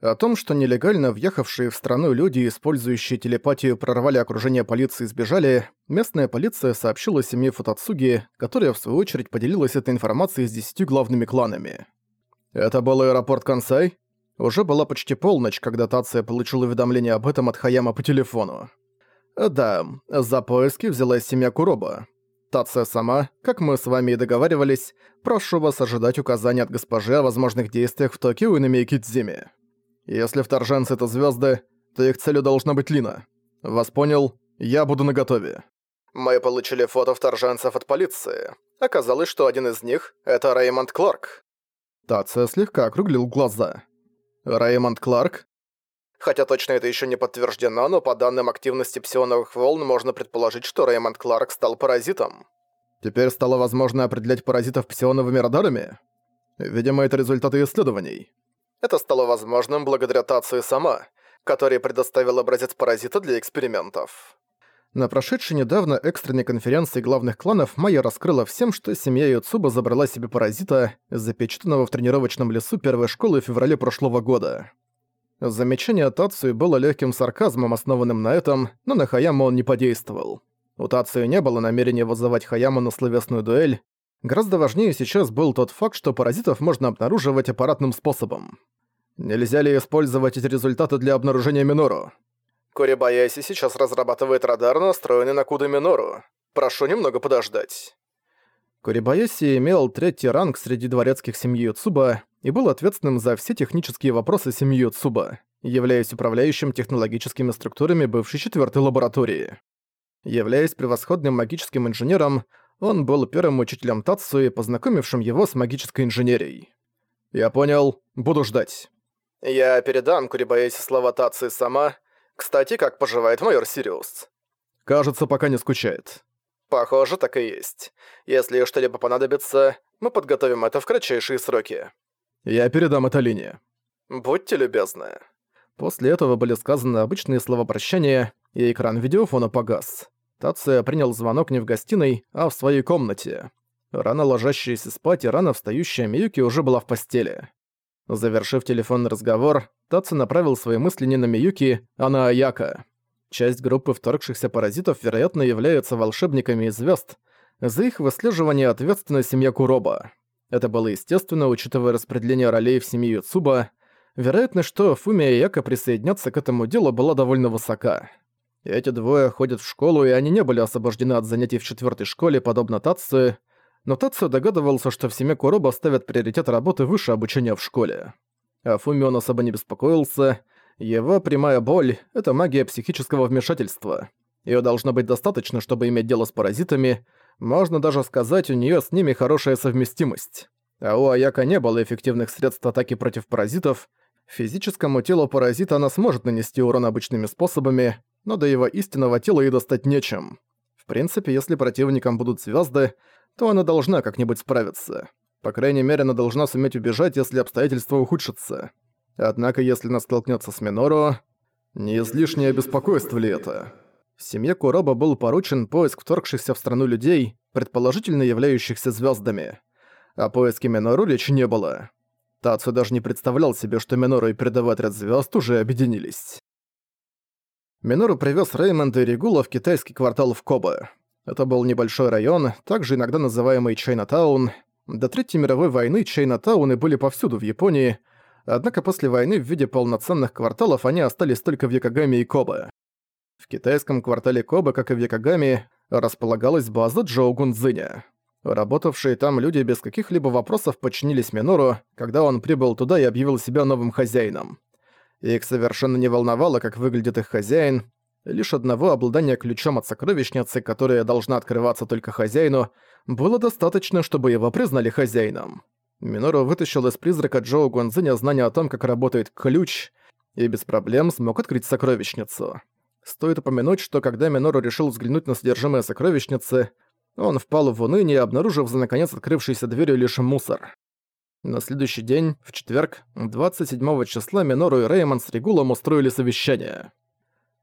О том, что нелегально въехавшие в страну люди, использующие телепатию, прорвали окружение полиции и сбежали, местная полиция сообщила семье Футацуги, которая в свою очередь поделилась этой информацией с десятью главными кланами. Это был аэропорт Кансай? Уже была почти полночь, когда Тация получил уведомление об этом от Хаяма по телефону. Да, за поиски взялась семья Куроба. Тация сама, как мы с вами и договаривались, прошу вас ожидать указания от госпожи о возможных действиях в Токио и на Мейкидзиме. Если вторженцы — это звезды, то их целью должна быть Лина. Вас понял? Я буду наготове. Мы получили фото вторженцев от полиции. Оказалось, что один из них — это Реймонд Кларк. Тация слегка округлил глаза. Реймонд Кларк? Хотя точно это еще не подтверждено, но по данным активности псионовых волн можно предположить, что Реймонд Кларк стал паразитом. Теперь стало возможно определять паразитов псионовыми радарами? Видимо, это результаты исследований. Это стало возможным благодаря Тации сама, который предоставил образец паразита для экспериментов. На прошедшей недавно экстренной конференции главных кланов Майя раскрыла всем, что семья Юцуба забрала себе паразита, запечатанного в тренировочном лесу первой школы в феврале прошлого года. Замечание Тацию было легким сарказмом, основанным на этом, но на Хаяму он не подействовал. У Тацию не было намерения вызывать Хаяму на словесную дуэль, Гораздо важнее сейчас был тот факт, что паразитов можно обнаруживать аппаратным способом. Нельзя ли использовать эти результаты для обнаружения Минору? Курибаяси сейчас разрабатывает радар, настроенный на Куда Минору. Прошу немного подождать. Курибаяси имел третий ранг среди дворецких семьи Юцуба и был ответственным за все технические вопросы семьи Юцуба, являясь управляющим технологическими структурами бывшей четвертой лаборатории. Являясь превосходным магическим инженером, он был первым учителем Тацуи, познакомившим его с магической инженерией. «Я понял. Буду ждать». «Я передам Курибаэси слова Тацуи сама. Кстати, как поживает майор Сириус?» «Кажется, пока не скучает». «Похоже, так и есть. Если что-либо понадобится, мы подготовим это в кратчайшие сроки». «Я передам это линии». «Будьте любезны». После этого были сказаны обычные слова прощания, и экран видеофона погас. Тация принял звонок не в гостиной, а в своей комнате. Рано ложащаяся спать и рано встающая Миюки уже была в постели. Завершив телефонный разговор, Тацу направил свои мысли не на Миюки, а на Аяка. Часть группы вторгшихся паразитов, вероятно, являются волшебниками из звезд. За их выслеживание ответственна семья Куроба. Это было естественно, учитывая распределение ролей в семье Юцуба. Вероятность, что Фуми и Аяка присоединятся к этому делу, была довольно высока. Эти двое ходят в школу, и они не были освобождены от занятий в четвертой школе, подобно Тацию, но Тацию догадывался, что в семье Куроба ставят приоритет работы выше обучения в школе. А Фуми он особо не беспокоился. Его прямая боль — это магия психического вмешательства. Её должно быть достаточно, чтобы иметь дело с паразитами, можно даже сказать, у неё с ними хорошая совместимость. А у Аяка не было эффективных средств атаки против паразитов, физическому телу паразита она сможет нанести урон обычными способами, но до его истинного тела ей достать нечем. В принципе, если противником будут звезды, то она должна как-нибудь справиться. По крайней мере, она должна суметь убежать, если обстоятельства ухудшатся. Однако, если она столкнется с Минору, не излишнее беспокойство ли это? В семье Куроба был поручен поиск вторгшихся в страну людей, предположительно являющихся звездами. О поиске Минору речи не было. Тацу даже не представлял себе, что Минору и передовой отряд звезд уже объединились. Минору привез Реймонда и Регула в китайский квартал в Кобе. Это был небольшой район, также иногда называемый Чайнатаун. До Третьей мировой войны Чайнатауны были повсюду в Японии, однако после войны в виде полноценных кварталов они остались только в Якогаме и Кобе. В китайском квартале Кобе, как и в Якогаме, располагалась база Джоу Гунзиня. Работавшие там люди без каких-либо вопросов подчинились Минору, когда он прибыл туда и объявил себя новым хозяином. Их совершенно не волновало, как выглядит их хозяин. Лишь одного обладания ключом от сокровищницы, которая должна открываться только хозяину, было достаточно, чтобы его признали хозяином. Минору вытащил из призрака Джоу Гуанзиня знание о том, как работает ключ, и без проблем смог открыть сокровищницу. Стоит упомянуть, что когда Минору решил взглянуть на содержимое сокровищницы, он впал в уныние, обнаружив за наконец открывшейся дверью лишь мусор. На следующий день, в четверг, 27 числа, Минору и Реймон с Регулом устроили совещание.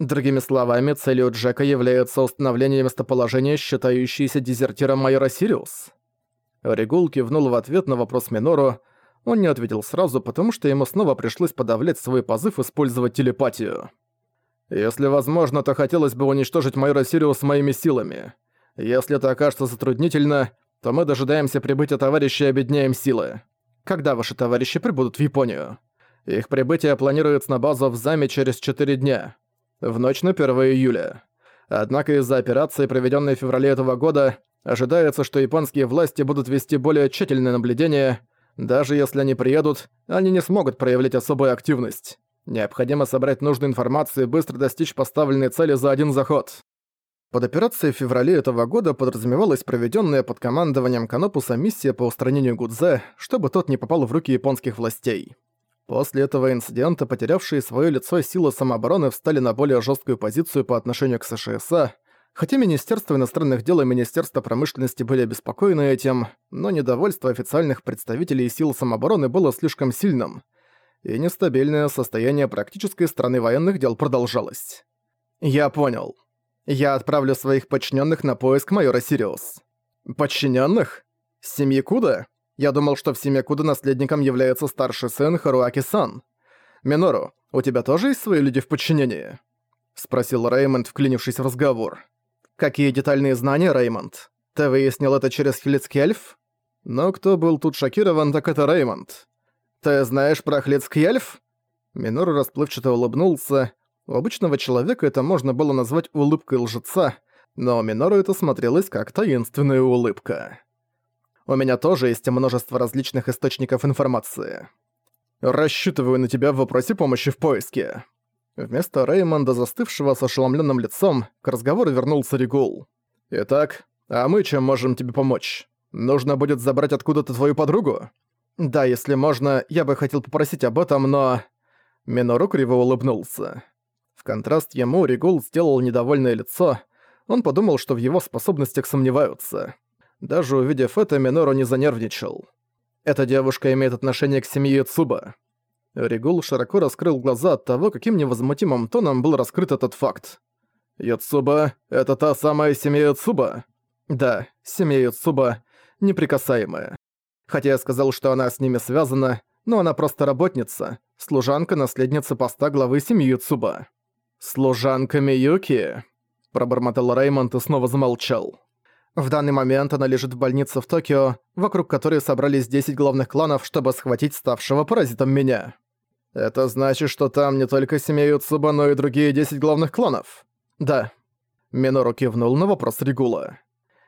Другими словами, целью Джека является установление местоположения считающейся дезертиром майора Сириус. Регул кивнул в ответ на вопрос Минору. Он не ответил сразу, потому что ему снова пришлось подавлять свой позыв использовать телепатию. «Если возможно, то хотелось бы уничтожить Майора Сириус моими силами. Если это окажется затруднительно, то мы дожидаемся прибытия товарищей и обедняем силы. Когда ваши товарищи прибудут в Японию? Их прибытие планируется на базу в Заме через 4 дня, в ночь на 1 июля. Однако из-за операции, проведенной в феврале этого года, ожидается, что японские власти будут вести более тщательное наблюдение. Даже если они приедут, они не смогут проявлять особую активность. Необходимо собрать нужную информацию и быстро достичь поставленной цели за один заход. Под операцией в феврале этого года подразумевалась проведенная под командованием Канопуса миссия по устранению Гудзе, чтобы тот не попал в руки японских властей. После этого инцидента потерявшие свое лицо силы самообороны встали на более жесткую позицию по отношению к США, хотя Министерство иностранных дел и Министерство промышленности были обеспокоены этим, но недовольство официальных представителей сил самообороны было слишком сильным, и нестабильное состояние практической страны военных дел продолжалось. «Я понял», я отправлю своих подчиненных на поиск майора Сириус. Подчиненных? Семьи Куда? Я думал, что в семье Куда наследником является старший сын Харуаки-сан. Минору, у тебя тоже есть свои люди в подчинении? Спросил Реймонд, вклинившись в разговор. Какие детальные знания, Реймонд? Ты выяснил это через Хилицкий эльф? Но кто был тут шокирован, так это Реймонд. Ты знаешь про Хилицкий эльф? Минору расплывчато улыбнулся, у обычного человека это можно было назвать улыбкой лжеца, но Минору это смотрелось как таинственная улыбка. У меня тоже есть множество различных источников информации. Рассчитываю на тебя в вопросе помощи в поиске. Вместо Реймонда, застывшего с ошеломленным лицом, к разговору вернулся Регул. «Итак, а мы чем можем тебе помочь? Нужно будет забрать откуда-то твою подругу?» «Да, если можно, я бы хотел попросить об этом, но...» Минору криво улыбнулся. В контраст ему Ригул сделал недовольное лицо. Он подумал, что в его способностях сомневаются. Даже увидев это, Минору не занервничал. Эта девушка имеет отношение к семье Цуба. Ригул широко раскрыл глаза от того, каким невозмутимым тоном был раскрыт этот факт. «Яцуба — это та самая семья Яцуба?» «Да, семья Яцуба неприкасаемая. Хотя я сказал, что она с ними связана, но она просто работница, служанка-наследница поста главы семьи Яцуба». «Служанка Миюки?» – пробормотал Реймонд и снова замолчал. В данный момент она лежит в больнице в Токио, вокруг которой собрались 10 главных кланов, чтобы схватить ставшего паразитом меня. Это значит, что там не только семья Юцуба, но и другие 10 главных кланов? Да. Минору кивнул на вопрос Регула.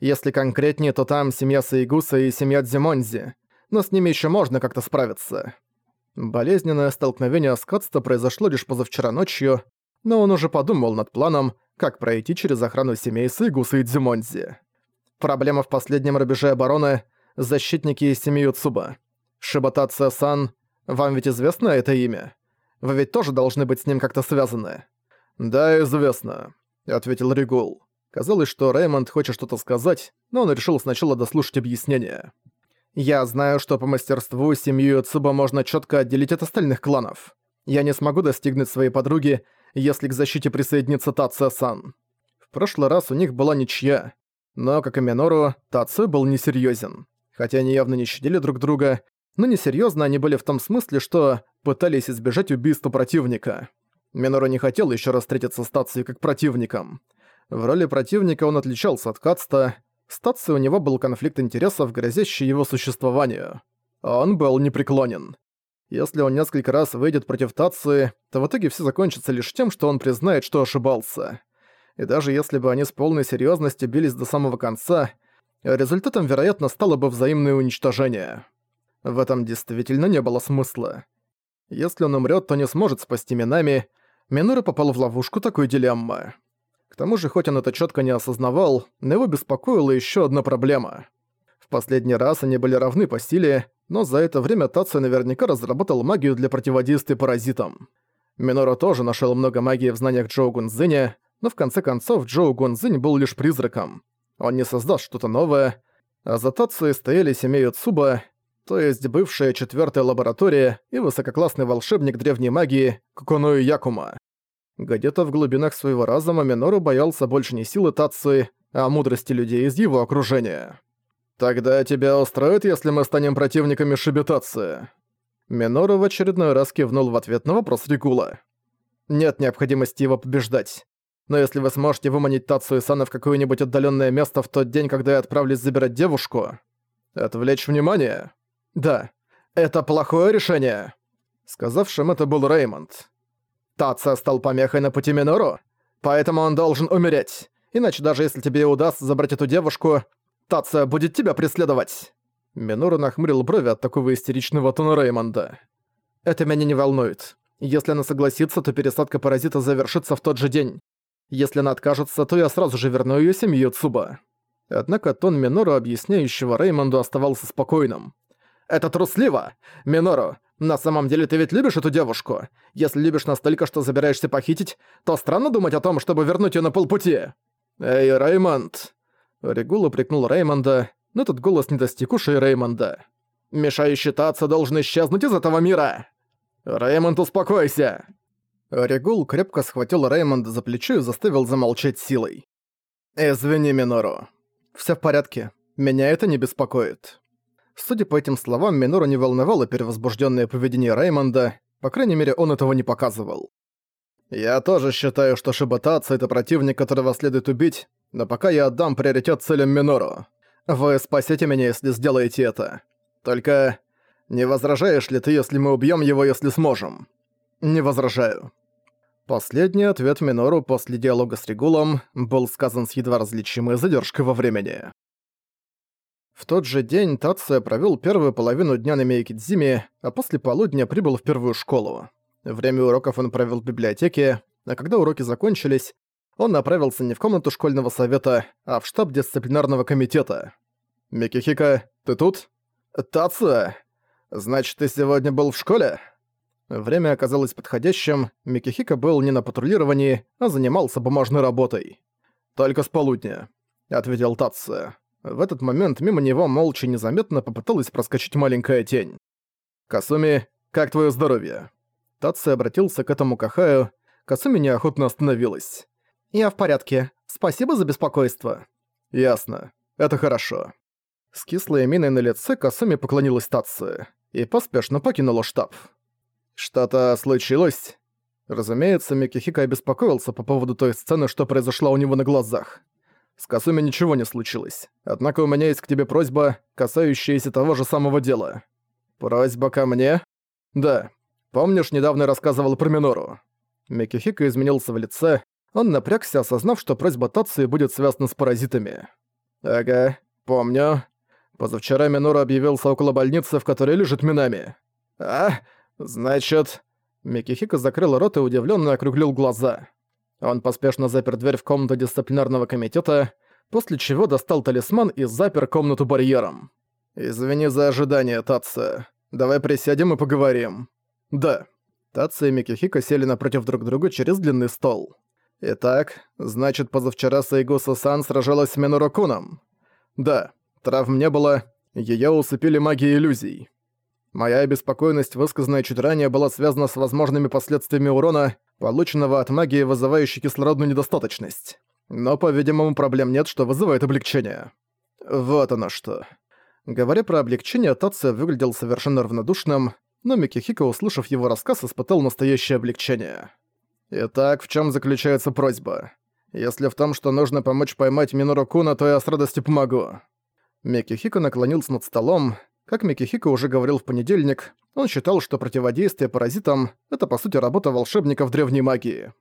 Если конкретнее, то там семья Саигуса и семья Дзимонзи, но с ними еще можно как-то справиться. Болезненное столкновение с Кацто произошло лишь позавчера ночью, но он уже подумал над планом, как пройти через охрану семей Сайгуса и Дзюмонзи. Проблема в последнем рубеже обороны – защитники из семьи Цуба. Шибатация-сан, вам ведь известно это имя? Вы ведь тоже должны быть с ним как-то связаны. «Да, известно», — ответил Ригул. Казалось, что Реймонд хочет что-то сказать, но он решил сначала дослушать объяснение. «Я знаю, что по мастерству семью Цуба можно четко отделить от остальных кланов. Я не смогу достигнуть своей подруги, если к защите присоединится Тация-сан. В прошлый раз у них была ничья, но, как и Минору, Тацию был несерьёзен. Хотя они явно не щадили друг друга, но несерьёзно они были в том смысле, что пытались избежать убийства противника. Минору не хотел ещё раз встретиться с Тацией как противником. В роли противника он отличался от Кацта, с Тацией у него был конфликт интересов, грозящий его существованию. Он был непреклонен. Если он несколько раз выйдет против Тации, то в итоге все закончится лишь тем, что он признает, что ошибался. И даже если бы они с полной серьезностью бились до самого конца, результатом, вероятно, стало бы взаимное уничтожение. В этом действительно не было смысла. Если он умрет, то не сможет спасти Минами, Минора попал в ловушку такой дилеммы. К тому же, хоть он это четко не осознавал, но его беспокоила еще одна проблема. В последний раз они были равны по силе, но за это время Тацию наверняка разработал магию для противодействия паразитам. Минора тоже нашел много магии в знаниях Джоу Гунзиня, но в конце концов Джоу Гунзинь был лишь призраком. Он не создаст что-то новое, а за Тацией стояли семейя Цуба, то есть бывшая четвертая лаборатория и высококлассный волшебник древней магии Кукуною Якума. Где-то в глубинах своего разума Минору боялся больше не силы Тации, а мудрости людей из его окружения. «Тогда тебя устроит, если мы станем противниками Шибитации?» Минору в очередной раз кивнул в ответ на вопрос Регула. «Нет необходимости его побеждать. Но если вы сможете выманить Тацу и Сана в какое-нибудь отдаленное место в тот день, когда я отправлюсь забирать девушку, отвлечь внимание? Да, это плохое решение!» Сказавшим это был Реймонд. Тация стал помехой на пути Минору, поэтому он должен умереть. Иначе даже если тебе удастся забрать эту девушку, Тация будет тебя преследовать!» Минору нахмурил брови от такого истеричного тона Реймонда. «Это меня не волнует. Если она согласится, то пересадка паразита завершится в тот же день. Если она откажется, то я сразу же верну её семью Цуба». Однако тон Минору, объясняющего Реймонду, оставался спокойным. «Это трусливо! Минору, на самом деле ты ведь любишь эту девушку? Если любишь настолько, что забираешься похитить, то странно думать о том, чтобы вернуть её на полпути!» «Эй, Реймонд!» Регул упрекнул Реймонда, но этот голос не достиг ушей Реймонда. «Мешающий Татца должен исчезнуть из этого мира!» «Реймонд, успокойся!» Регул крепко схватил Реймонда за плечо и заставил замолчать силой. «Извини, Минору. Всё в порядке. Меня это не беспокоит». Судя по этим словам, Минору не волновало перевозбужденное поведение Реймонда, по крайней мере, он этого не показывал. «Я тоже считаю, что Шибатаца — это противник, которого следует убить, но пока я отдам приоритет целям Минору. Вы спасете меня, если сделаете это. Только не возражаешь ли ты, если мы убьем его, если сможем? Не возражаю. Последний ответ Минору после диалога с Регулом был сказан с едва различимой задержкой во времени. В тот же день Тация провел первую половину дня на Мейкидзиме, а после полудня прибыл в первую школу. Время уроков он провел в библиотеке, а когда уроки закончились, он направился не в комнату школьного совета, а в штаб дисциплинарного комитета. «Микихика, ты тут?» «Таца! Значит, ты сегодня был в школе?» Время оказалось подходящим, Микихика был не на патрулировании, а занимался бумажной работой. «Только с полудня», — ответил Татца. В этот момент мимо него молча незаметно попыталась проскочить маленькая тень. «Касуми, как твое здоровье?» Татца обратился к этому Кахаю, Касуми неохотно остановилась. «Я в порядке. Спасибо за беспокойство». «Ясно. Это хорошо». С кислой миной на лице Касуми поклонилась Татсу и поспешно покинула штаб. «Что-то случилось?» Разумеется, Микихика обеспокоился по поводу той сцены, что произошла у него на глазах. С Касуми ничего не случилось. Однако у меня есть к тебе просьба, касающаяся того же самого дела. Просьба ко мне? Да. Помнишь, недавно рассказывал про Минору? Микихика изменился в лице, он напрягся, осознав, что просьба Тации будет связана с паразитами. «Ага, помню. Позавчера Минору объявился около больницы, в которой лежит Минами. А, значит...» Микихика закрыл рот и удивленно округлил глаза. Он поспешно запер дверь в комнату дисциплинарного комитета, после чего достал талисман и запер комнату барьером. «Извини за ожидание, Татса. Давай присядем и поговорим». «Да». Татса и Микихика сели напротив друг друга через длинный стол. Итак, значит, позавчера Сайгуса-сан сражалась с Минорокуном? Да, травм не было, её усыпили магией иллюзий. Моя обеспокоенность, высказанная чуть ранее, была связана с возможными последствиями урона, полученного от магии, вызывающей кислородную недостаточность. Но, по-видимому, проблем нет, что вызывает облегчение. Вот оно что. Говоря про облегчение, Тация выглядел совершенно равнодушным, но Микихико, услышав его рассказ, испытал настоящее облегчение. Итак, в чем заключается просьба? Если в том, что нужно помочь поймать Минору Куна, то я с радостью помогу. Микихико наклонился над столом. Как Микихико уже говорил в понедельник, он считал, что противодействие паразитам — это по сути работа волшебников древней магии.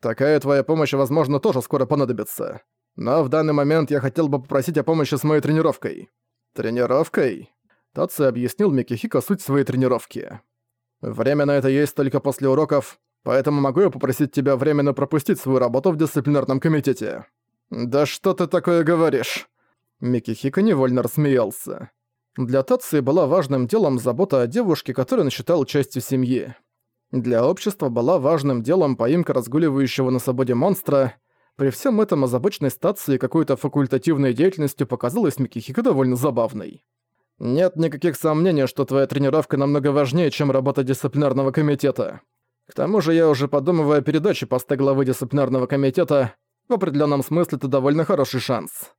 Такая твоя помощь, возможно, тоже скоро понадобится. Но в данный момент я хотел бы попросить о помощи с моей тренировкой. Тренировкой? Татсо объяснил Микихико суть своей тренировки. Время на это есть только после уроков, Поэтому могу я попросить тебя временно пропустить свою работу в дисциплинарном комитете?» «Да что ты такое говоришь?» Микихика невольно рассмеялся. Для Тации была важным делом забота о девушке, которую он считал частью семьи. Для общества была важным делом поимка разгуливающего на свободе монстра. При всем этом озабоченность Тации какой-то факультативной деятельностью показалась Микихика довольно забавной. «Нет никаких сомнений, что твоя тренировка намного важнее, чем работа дисциплинарного комитета. К тому же я уже подумываю о передаче поста главы дисциплинарного комитета. В определенном смысле это довольно хороший шанс.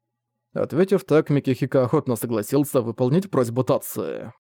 Ответив так, Микихика охотно согласился выполнить просьбу Тации.